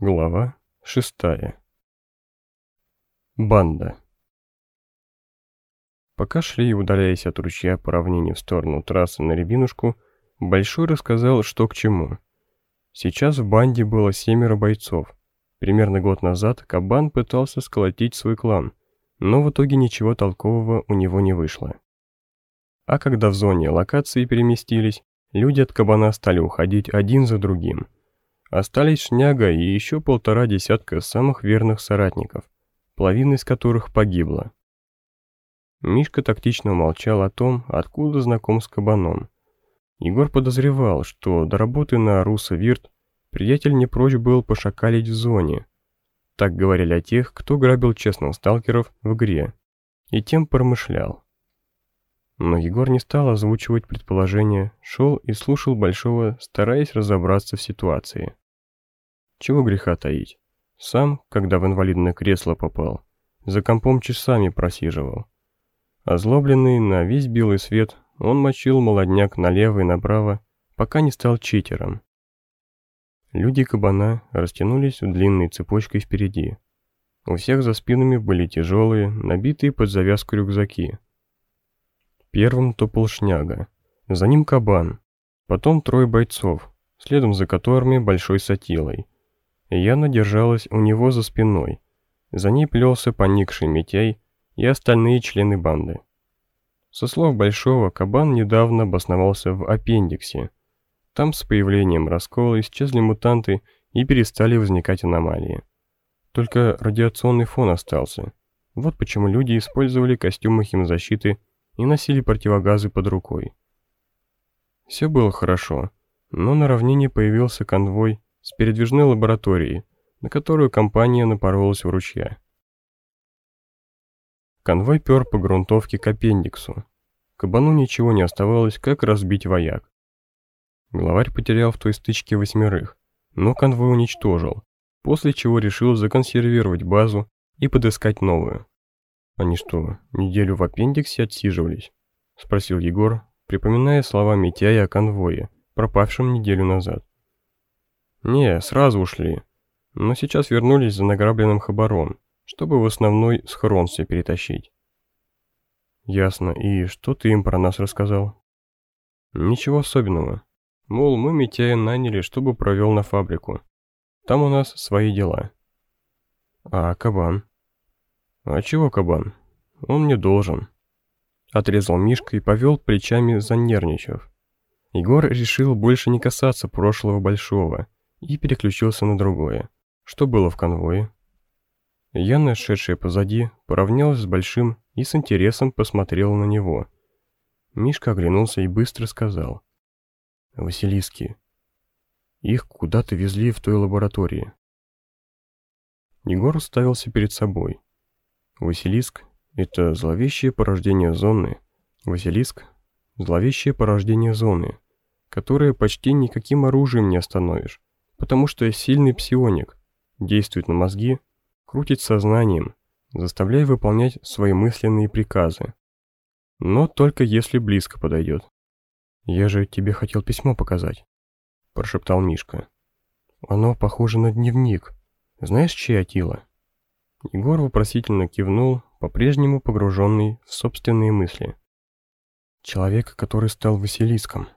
Глава шестая. Банда. Пока шли, удаляясь от ручья по равнине в сторону трассы на Рябинушку, Большой рассказал, что к чему. Сейчас в банде было семеро бойцов. Примерно год назад Кабан пытался сколотить свой клан, но в итоге ничего толкового у него не вышло. А когда в зоне локации переместились, люди от Кабана стали уходить один за другим – Остались Шняга и еще полтора десятка самых верных соратников, половина из которых погибла. Мишка тактично молчал о том, откуда знаком с кабаном. Егор подозревал, что до работы на Руса Вирт приятель не прочь был пошакалить в зоне. Так говорили о тех, кто грабил честных сталкеров в игре, и тем промышлял. Но Егор не стал озвучивать предположение, шел и слушал Большого, стараясь разобраться в ситуации. Чего греха таить. Сам, когда в инвалидное кресло попал, за компом часами просиживал. Озлобленный на весь белый свет, он мочил молодняк налево и направо, пока не стал читером. Люди кабана растянулись длинной цепочкой впереди. У всех за спинами были тяжелые, набитые под завязку рюкзаки. Первым топал шняга, за ним кабан, потом трое бойцов, следом за которыми большой сатилой – Яна держалась у него за спиной. За ней плелся поникший Митяй и остальные члены банды. Со слов Большого, кабан недавно обосновался в аппендиксе. Там с появлением раскола исчезли мутанты и перестали возникать аномалии. Только радиационный фон остался. Вот почему люди использовали костюмы химзащиты и носили противогазы под рукой. Все было хорошо, но на равнине появился конвой с передвижной лабораторией, на которую компания напоролась в ручья. Конвой пер по грунтовке к аппендиксу. Кабану ничего не оставалось, как разбить вояк. Главарь потерял в той стычке восьмерых, но конвой уничтожил, после чего решил законсервировать базу и подыскать новую. «Они что, неделю в аппендиксе отсиживались?» — спросил Егор, припоминая слова Митяя о конвое, пропавшем неделю назад. «Не, сразу ушли. Но сейчас вернулись за награбленным хабаром, чтобы в основной схрон все перетащить». «Ясно. И что ты им про нас рассказал?» «Ничего особенного. Мол, мы Митяя наняли, чтобы провел на фабрику. Там у нас свои дела». «А кабан?» «А чего кабан? Он мне должен». Отрезал Мишка и повел плечами, занервничав. Егор решил больше не касаться прошлого Большого и переключился на другое. Что было в конвое? Яна, шедшая позади, поравнялась с Большим и с интересом посмотрела на него. Мишка оглянулся и быстро сказал. «Василиски. Их куда-то везли в той лаборатории». Егор уставился перед собой. Василиск — это зловещее порождение зоны. Василиск — зловещее порождение зоны, которое почти никаким оружием не остановишь потому что сильный псионик, действует на мозги, крутит сознанием, заставляя выполнять свои мысленные приказы. Но только если близко подойдет. «Я же тебе хотел письмо показать», – прошептал Мишка. «Оно похоже на дневник. Знаешь, чей Атила?» Егор вопросительно кивнул, по-прежнему погруженный в собственные мысли. «Человек, который стал Василиском».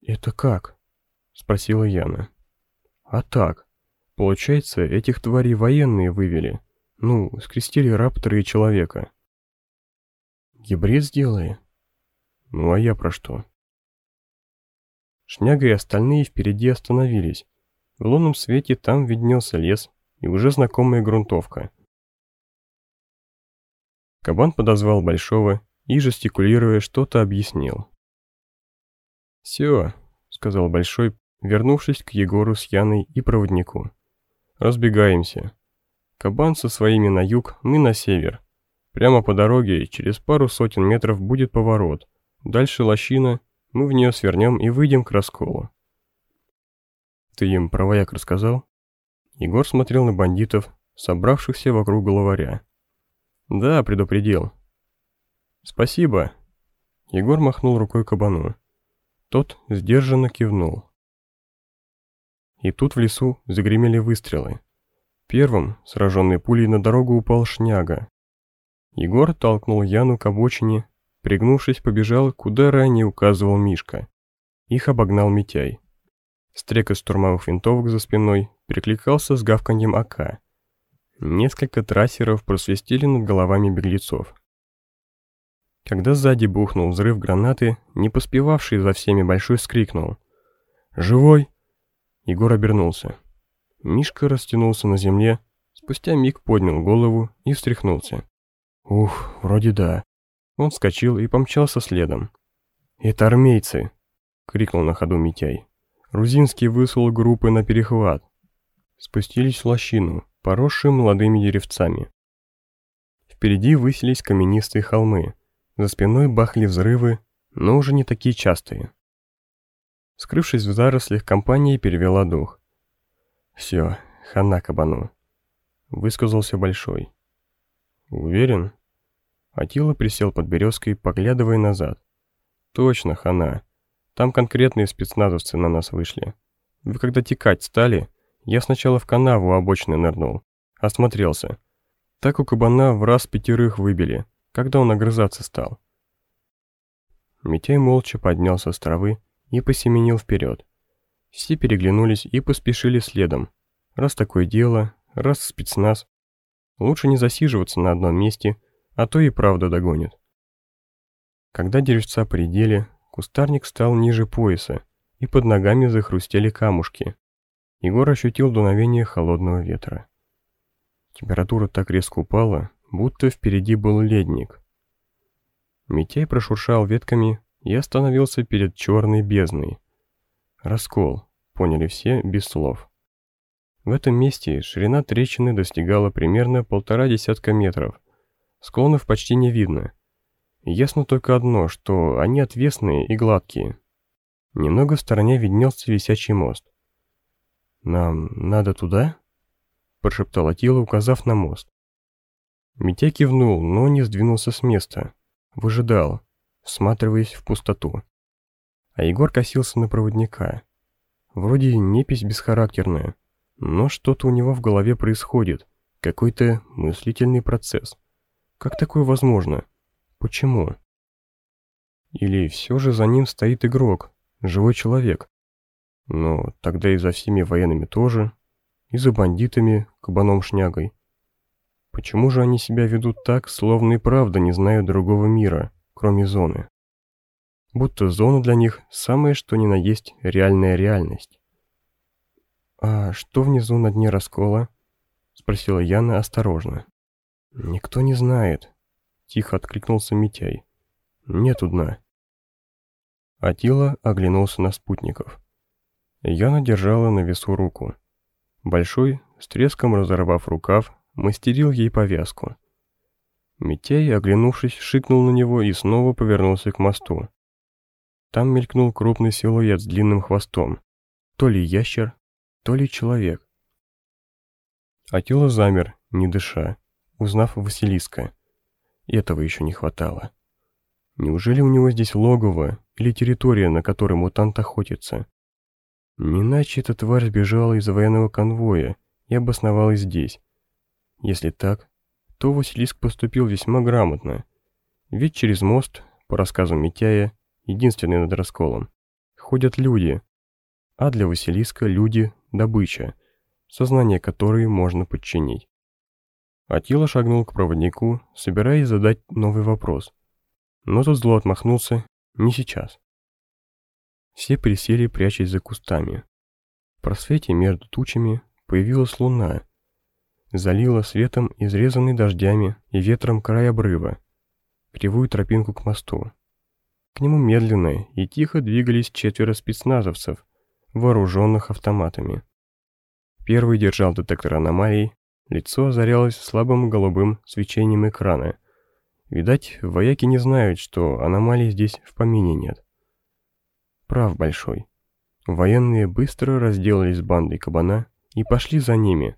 «Это как?» – спросила Яна. А так, получается, этих тварей военные вывели. Ну, скрестили раптора и человека. Гибрид сделали? Ну а я про что? Шняга и остальные впереди остановились. В лунном свете там виднелся лес и уже знакомая грунтовка. Кабан подозвал Большого и, жестикулируя, что-то объяснил. «Все», — сказал Большой, вернувшись к Егору с Яной и проводнику. «Разбегаемся. Кабан со своими на юг, мы на север. Прямо по дороге через пару сотен метров будет поворот. Дальше лощина, мы в нее свернем и выйдем к расколу». «Ты им про вояк рассказал?» Егор смотрел на бандитов, собравшихся вокруг головаря. «Да, предупредил». «Спасибо». Егор махнул рукой кабану. Тот сдержанно кивнул. И тут в лесу загремели выстрелы. Первым, сраженный пулей, на дорогу упал шняга. Егор толкнул Яну к обочине, пригнувшись, побежал, куда ранее указывал Мишка. Их обогнал Митяй. Стрек из штурмовых винтовок за спиной перекликался с гавканьем АК. Несколько трассеров просвистели над головами беглецов. Когда сзади бухнул взрыв гранаты, не поспевавший за всеми большой скрикнул. «Живой!» Егор обернулся. Мишка растянулся на земле, спустя миг поднял голову и встряхнулся. «Ух, вроде да». Он вскочил и помчался следом. «Это армейцы!» — крикнул на ходу Митяй. Рузинский выслал группы на перехват. Спустились в лощину, поросшую молодыми деревцами. Впереди высились каменистые холмы. За спиной бахли взрывы, но уже не такие частые. Скрывшись в зарослях, компания перевела дух. «Все, хана кабану», — высказался Большой. «Уверен?» Атила присел под березкой, поглядывая назад. «Точно, хана. Там конкретные спецназовцы на нас вышли. Вы когда текать стали, я сначала в канаву обочины нырнул. Осмотрелся. Так у кабана в раз пятерых выбили, когда он огрызаться стал». Митяй молча поднялся с травы, и посеменил вперед. Все переглянулись и поспешили следом. Раз такое дело, раз спецназ. Лучше не засиживаться на одном месте, а то и правда догонит. Когда деревца поредели, кустарник стал ниже пояса, и под ногами захрустели камушки. Егор ощутил дуновение холодного ветра. Температура так резко упала, будто впереди был ледник. Митяй прошуршал ветками, и остановился перед черной бездной. Раскол, поняли все без слов. В этом месте ширина трещины достигала примерно полтора десятка метров. Склонов почти не видно. Ясно только одно, что они отвесные и гладкие. Немного в стороне виднелся висячий мост. «Нам надо туда?» – прошептал Атила, указав на мост. Митя кивнул, но не сдвинулся с места. Выжидал, всматриваясь в пустоту. А Егор косился на проводника. Вроде непись бесхарактерная, но что-то у него в голове происходит, какой-то мыслительный процесс. Как такое возможно? Почему? Или все же за ним стоит игрок, живой человек? Но тогда и за всеми военными тоже, и за бандитами, кабаном-шнягой. Почему же они себя ведут так, словно и правда не знают другого мира? Кроме зоны. Будто зона для них самое что ни на есть реальная реальность. «А что внизу на дне раскола?» — спросила Яна осторожно. «Никто не знает», — тихо откликнулся Митяй. «Нету дна». Атила оглянулся на спутников. Яна держала на весу руку. Большой, с треском разорвав рукав, мастерил ей повязку. Митяй, оглянувшись, шикнул на него и снова повернулся к мосту. Там мелькнул крупный силуэт с длинным хвостом. То ли ящер, то ли человек. Атила замер, не дыша, узнав Василиска. Этого еще не хватало. Неужели у него здесь логово или территория, на которой мутант охотится? Не иначе эта тварь сбежала из военного конвоя и обосновалась здесь. Если так, то Василиск поступил весьма грамотно. Ведь через мост, по рассказу Митяя, единственный над расколом, ходят люди, а для Василиска люди – добыча, сознание которой можно подчинить. Атила шагнул к проводнику, собираясь задать новый вопрос. Но тот зло отмахнулся «не сейчас». Все присели, прячась за кустами. В просвете между тучами появилась луна, залило светом изрезанный дождями и ветром край обрыва, кривую тропинку к мосту. К нему медленно и тихо двигались четверо спецназовцев, вооруженных автоматами. Первый держал детектор аномалий, лицо озарялось слабым голубым свечением экрана. Видать, вояки не знают, что аномалий здесь в помине нет. Прав большой. Военные быстро разделались с бандой кабана и пошли за ними –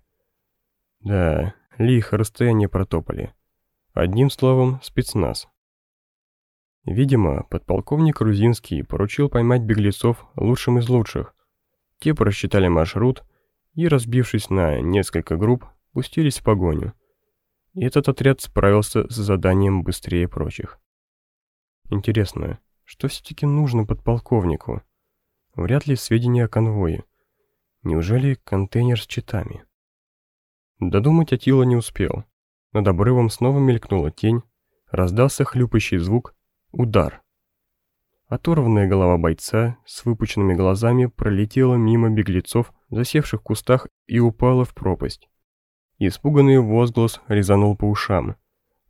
да, лихо расстояние протопали. Одним словом, спецназ. Видимо, подполковник Грузинский поручил поймать беглецов лучшим из лучших. Те просчитали маршрут и, разбившись на несколько групп, пустились в погоню. И этот отряд справился с заданием быстрее прочих. Интересно, что все-таки нужно подполковнику? Вряд ли сведения о конвое. Неужели контейнер с читами? Додумать Атила не успел. Над обрывом снова мелькнула тень, раздался хлюпающий звук, удар. Оторванная голова бойца с выпученными глазами пролетела мимо беглецов, засевших в кустах, и упала в пропасть. Испуганный возглас резанул по ушам.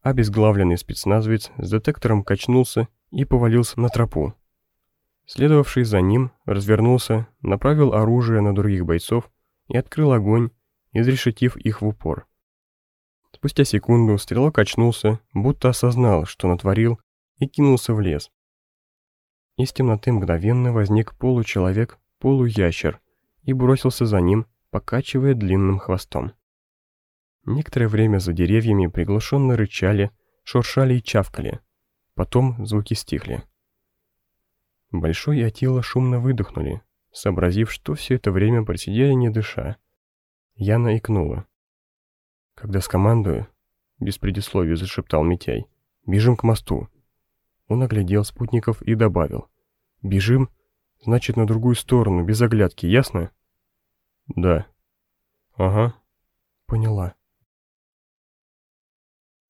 Обезглавленный спецназовец с детектором качнулся и повалился на тропу. Следовавший за ним развернулся, направил оружие на других бойцов и открыл огонь, изрешетив их в упор. Спустя секунду стрелок очнулся, будто осознал, что натворил, и кинулся в лес. Из темноты мгновенно возник получеловек, полуящер, и бросился за ним, покачивая длинным хвостом. Некоторое время за деревьями приглушенно рычали, шуршали и чавкали. Потом звуки стихли. Большой и Атила шумно выдохнули, сообразив, что все это время просидели не дыша. Яна икнула. «Когда скомандую», — без предисловия зашептал Митяй, — «бежим к мосту». Он оглядел спутников и добавил. «Бежим? Значит, на другую сторону, без оглядки, ясно?» «Да». «Ага». «Поняла».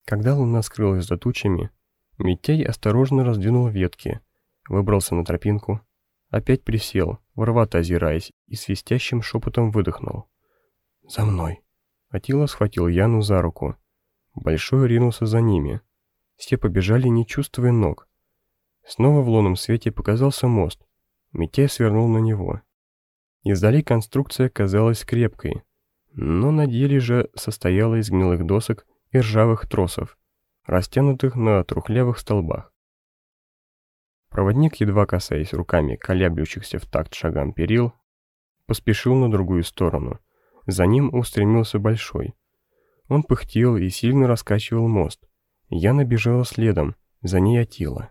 Когда луна скрылась за тучами, Митяй осторожно раздвинул ветки, выбрался на тропинку, опять присел, воровато озираясь, и свистящим шепотом выдохнул. «За мной!» Атила схватил Яну за руку. Большой ринулся за ними. Все побежали, не чувствуя ног. Снова в лунном свете показался мост. Митяй свернул на него. Издали конструкция казалась крепкой, но на деле же состояла из гнилых досок и ржавых тросов, растянутых на трухлявых столбах. Проводник, едва касаясь руками колеблющихся в такт шагам перил, поспешил на другую сторону. За ним устремился Большой. Он пыхтел и сильно раскачивал мост. Я набежала следом, за ней Атила.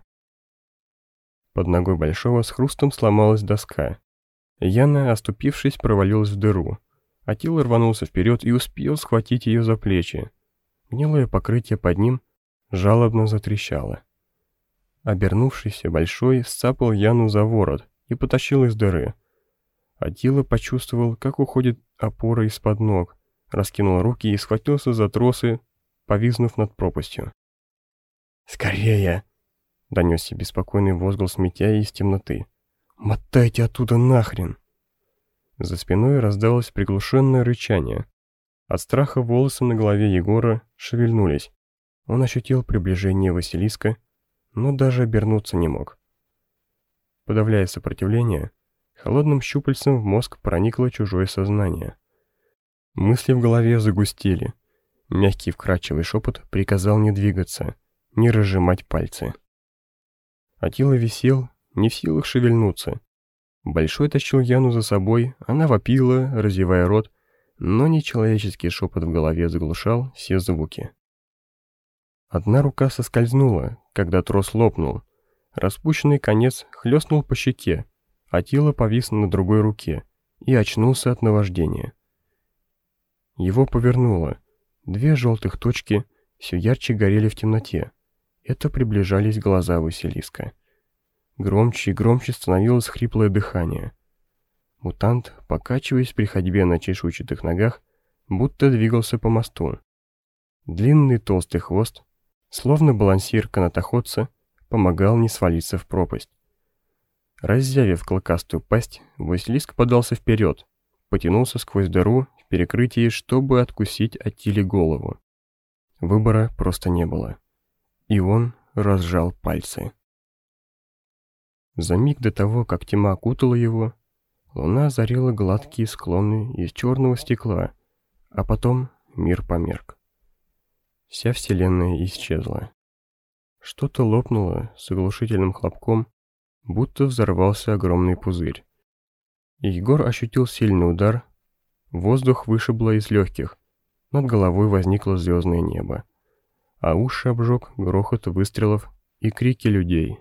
Под ногой Большого с хрустом сломалась доска. Яна, оступившись, провалилась в дыру. Атила рванулся вперед и успел схватить ее за плечи. Гнилое покрытие под ним жалобно затрещало. Обернувшийся Большой сцапал Яну за ворот и потащил из дыры. Атила почувствовал, как уходит опора из-под ног, раскинул руки и схватился за тросы, повизнув над пропастью. «Скорее!» — донесся беспокойный возглас Митяя из темноты. «Мотайте оттуда нахрен!» За спиной раздалось приглушенное рычание. От страха волосы на голове Егора шевельнулись. Он ощутил приближение Василиска но даже обернуться не мог. Подавляя сопротивление, холодным щупальцем в мозг проникло чужое сознание. Мысли в голове загустели. Мягкий вкрадчивый шепот приказал не двигаться, не разжимать пальцы. Атила висел, не в силах шевельнуться. Большой тащил Яну за собой, она вопила, разевая рот, но нечеловеческий шепот в голове заглушал все звуки. Одна рука соскользнула, когда трос лопнул. Распущенный конец хлестнул по щеке, а тело повис на другой руке и очнулся от наваждения. Его повернуло. Две желтых точки все ярче горели в темноте. Это приближались глаза Василиска. Громче и громче становилось хриплое дыхание. Мутант, покачиваясь при ходьбе на чешуйчатых ногах, будто двигался по мосту. Длинный толстый хвост словно балансир канатоходца, помогал не свалиться в пропасть. Разъявив клыкастую пасть, Василиск подался вперед, потянулся сквозь дыру в перекрытии, чтобы откусить Атиле голову. Выбора просто не было. И он разжал пальцы. За миг до того, как тьма окутала его, луна озарила гладкие склоны из черного стекла, а потом мир померк. Вся вселенная исчезла. Что-то лопнуло с оглушительным хлопком, будто взорвался огромный пузырь. Егор ощутил сильный удар, воздух вышибло из легких, над головой возникло звездное небо, а уши обжег грохот выстрелов и крики людей.